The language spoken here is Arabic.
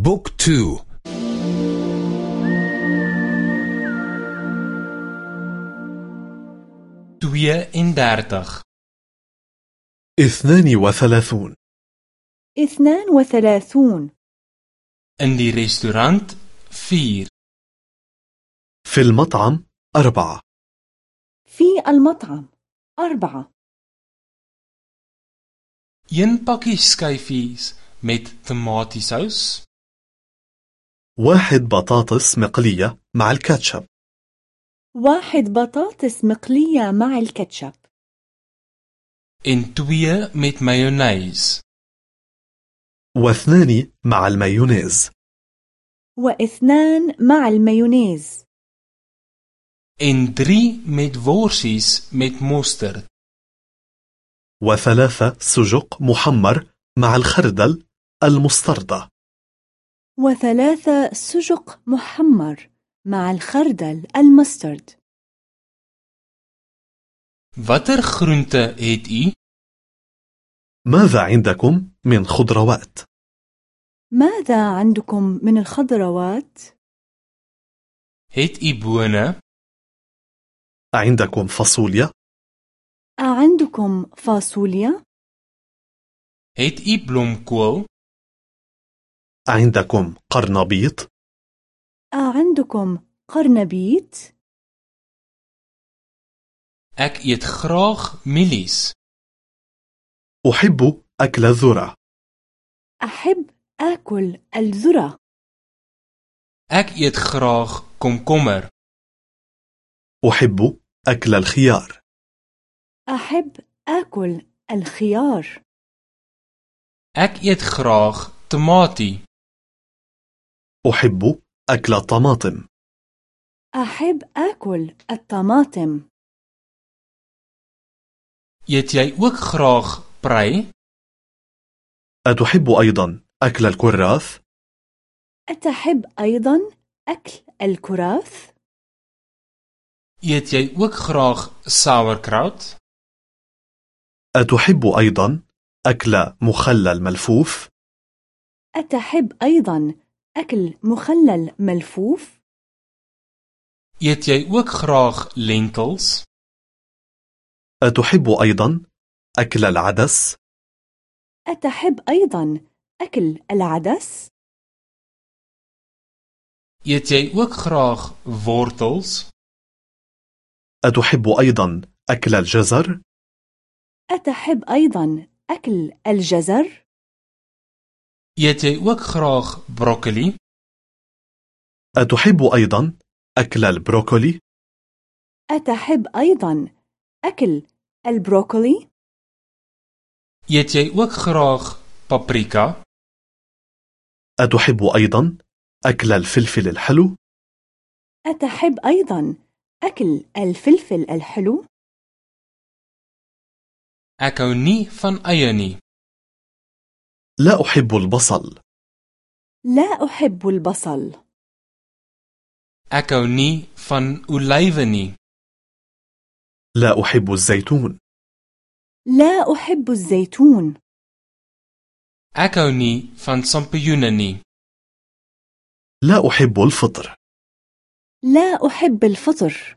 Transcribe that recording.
Boek twee. Twee en dertig اثنان وثلاثون. اثنان وثلاثون. In die restaurant vier في المطعم أربعة. في المطعم أربعة. Een pakkie skyfies met tomatiesous, واحد بطاطس مقلية مع الكاتشب. واحد بطاطس مقلية مع الكاتشب. en twee met mayonaise. واثنان مع المايونيز. واثنان مع المايونيز. En drie met worsies met mosterd. وثلاثة سجق محمر مع الخردل المستردة. وثلاثة سجق محمر مع الخردل المسترد Watter groente het u? ماذا عندكم من خضروات؟ ماذا عندكم من الخضروات؟ U bone? عندكم فاصوليا؟ أعندكم فاصوليا؟ Het u? عندكم قرنبيط؟ أعندكم قرنبيط؟ Ek eet graag mielies. أحب أكل الذرة أحب آكل الذرة eet graag komkommer. أحب أكل الخيار أحب آكل الخيار eet graag tamatie. أحب أكل الطماطم أحب آكل الطماطم Eet ook graag prei? أتحب أيضا أكل الكراث؟ أتحب أيضا أكل الكراث؟ Eet jy ook graag sauerkraut? أتحب أيضا أكل مخلل ملفوف؟ أتحب أيضا أكل مخلل ملفوف؟ Eet jy ook graag lentils? أتحب أيضا أكل العدس؟ أتحب أيضا أكل العدس؟ Eet jy ook graag wortels? أتحب أيضا أكل الجزر؟ أتحب أيضا أكل الجزر؟ Eet jy ook graag broccoli? أتحب أيضا أكل البروكولي؟ أتحب أيضا أكل البروكولي؟ Eet jy ook graag paprika? أتحب أيضا أكل الفلفل الحلو؟ أتحب أيضا أكل الفلفل الحلو؟ Van eie nie. لا أحب البصل. لا أحب البصل. van olywe nie. لا أحب الزيتون. لا أحب الزيتون. van sampioene nie. لا أحب الفطر. لا أحب الفطر.